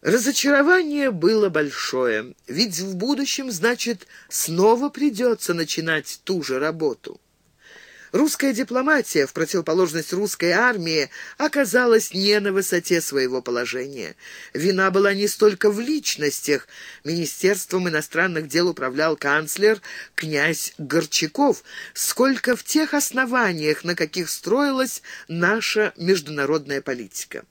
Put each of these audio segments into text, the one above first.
Разочарование было большое, ведь в будущем, значит, снова придется начинать ту же работу. Русская дипломатия, в противоположность русской армии, оказалась не на высоте своего положения. Вина была не столько в личностях. Министерством иностранных дел управлял канцлер князь Горчаков, сколько в тех основаниях, на каких строилась наша международная политика.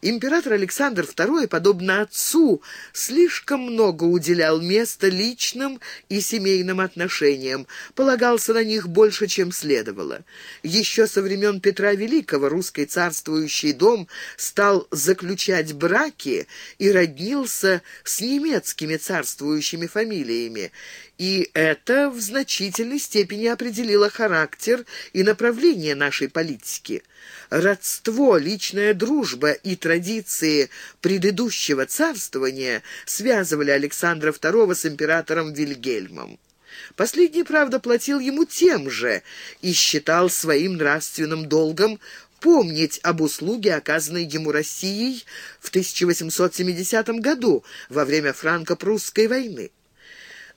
Император Александр II, подобно отцу, слишком много уделял места личным и семейным отношениям, полагался на них больше, чем следовало. Еще со времен Петра Великого русский царствующий дом стал заключать браки и роднился с немецкими царствующими фамилиями, и это в значительной степени определило характер и направление нашей политики. Родство, личная дружба и традиции предыдущего царствования связывали Александра II с императором Вильгельмом. Последний, правда, платил ему тем же и считал своим нравственным долгом помнить об услуге, оказанной ему Россией в 1870 году во время франко-прусской войны.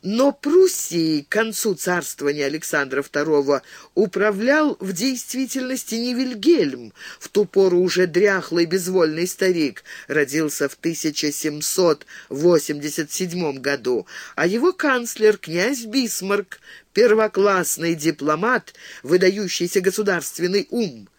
Но Пруссией к концу царствования Александра II управлял в действительности не Вильгельм, в ту пору уже дряхлый безвольный старик, родился в 1787 году, а его канцлер князь Бисмарк, первоклассный дипломат, выдающийся государственный ум.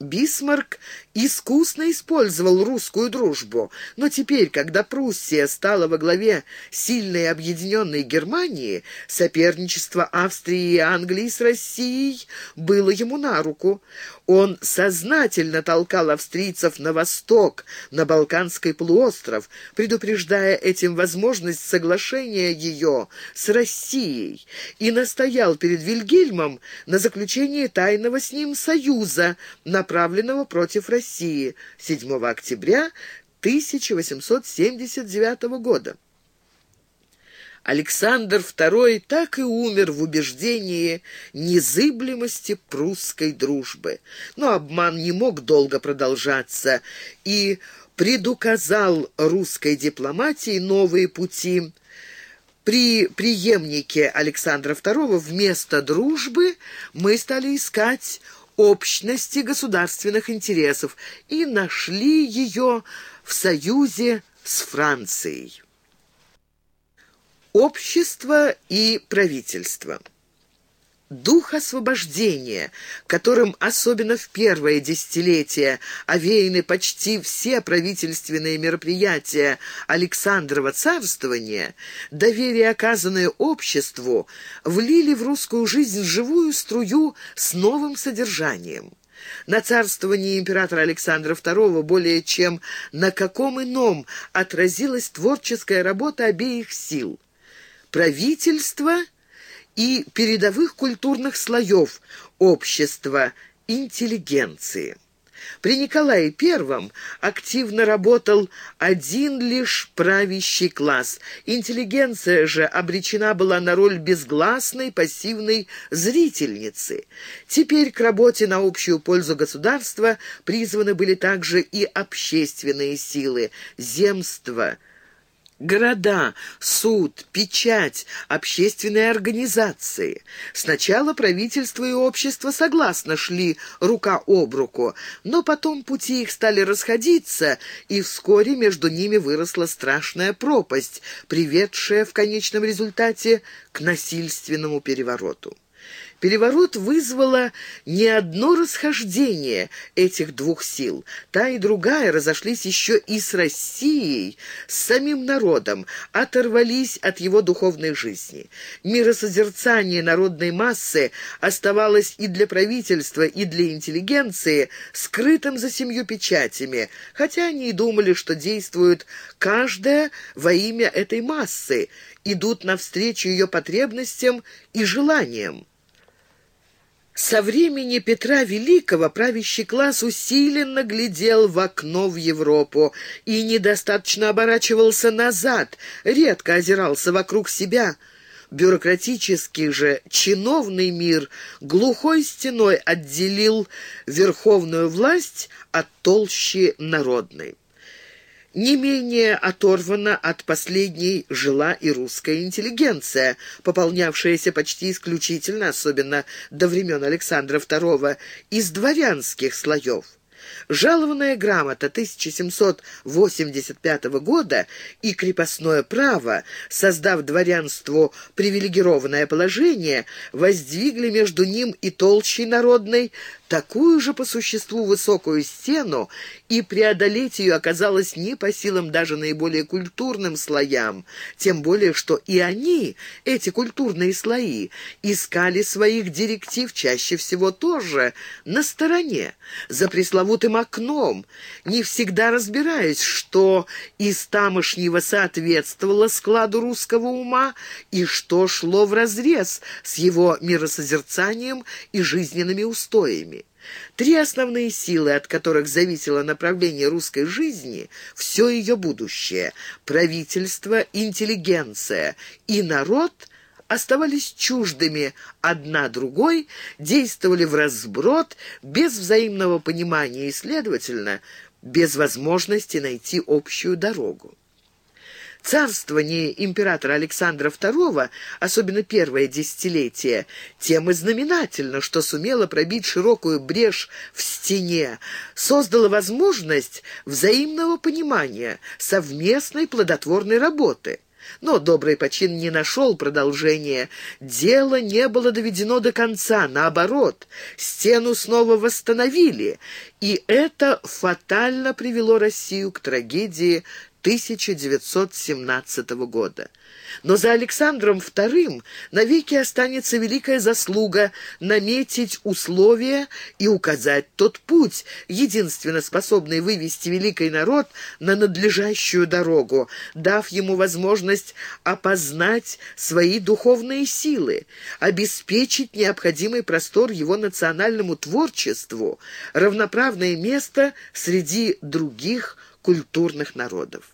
Бисмарк искусно использовал русскую дружбу, но теперь, когда Пруссия стала во главе сильной объединенной Германии, соперничество Австрии и Англии с Россией было ему на руку. Он сознательно толкал австрийцев на восток, на Балканский полуостров, предупреждая этим возможность соглашения ее с Россией, и настоял перед Вильгельмом на заключении тайного с ним союза, направленного против России 7 октября 1879 года. Александр II так и умер в убеждении незыблемости прусской дружбы. Но обман не мог долго продолжаться и предуказал русской дипломатии новые пути. При преемнике Александра II вместо дружбы мы стали искать общности государственных интересов и нашли ее в союзе с Францией. Общество и правительство. Дух освобождения, которым особенно в первое десятилетие овеяны почти все правительственные мероприятия Александрова царствования, доверие, оказанное обществу, влили в русскую жизнь живую струю с новым содержанием. На царствовании императора Александра II более чем на каком ином отразилась творческая работа обеих сил – правительства и передовых культурных слоев общества, интеллигенции. При Николае I активно работал один лишь правящий класс. Интеллигенция же обречена была на роль безгласной, пассивной зрительницы. Теперь к работе на общую пользу государства призваны были также и общественные силы, земства – Города, суд, печать, общественные организации. Сначала правительство и общество согласно шли рука об руку, но потом пути их стали расходиться, и вскоре между ними выросла страшная пропасть, приведшая в конечном результате к насильственному перевороту. Переворот вызвало не одно расхождение этих двух сил. Та и другая разошлись еще и с Россией, с самим народом, оторвались от его духовной жизни. Миросозерцание народной массы оставалось и для правительства, и для интеллигенции скрытым за семью печатями, хотя они и думали, что действуют каждая во имя этой массы, идут навстречу ее потребностям и желаниям. Со времени Петра Великого правящий класс усиленно глядел в окно в Европу и недостаточно оборачивался назад, редко озирался вокруг себя. Бюрократический же чиновный мир глухой стеной отделил верховную власть от толщи народной. Не менее оторвана от последней жила и русская интеллигенция, пополнявшаяся почти исключительно, особенно до времен Александра II, из дворянских слоев. Жалованная грамота 1785 года и крепостное право, создав дворянству привилегированное положение, воздвигли между ним и толщей народной такую же по существу высокую стену, и преодолеть ее оказалось не по силам даже наиболее культурным слоям, тем более что и они, эти культурные слои, искали своих директив чаще всего тоже на стороне, за пресловутым окном, не всегда разбираясь, что из тамошнего соответствовало складу русского ума и что шло вразрез с его миросозерцанием и жизненными устоями. Три основные силы, от которых зависело направление русской жизни, все ее будущее – правительство, интеллигенция и народ – оставались чуждыми одна другой, действовали в разброд, без взаимного понимания и, следовательно, без возможности найти общую дорогу. Царствование императора Александра II, особенно первое десятилетие, тем и знаменательно, что сумело пробить широкую брешь в стене, создало возможность взаимного понимания, совместной плодотворной работы. Но добрый почин не нашел продолжения. Дело не было доведено до конца. Наоборот, стену снова восстановили. И это фатально привело Россию к трагедии 1917 года. Но за Александром II навеки останется великая заслуга наметить условия и указать тот путь, единственно способный вывести великий народ на надлежащую дорогу, дав ему возможность опознать свои духовные силы, обеспечить необходимый простор его национальному творчеству, равноправное место среди других культурных народов.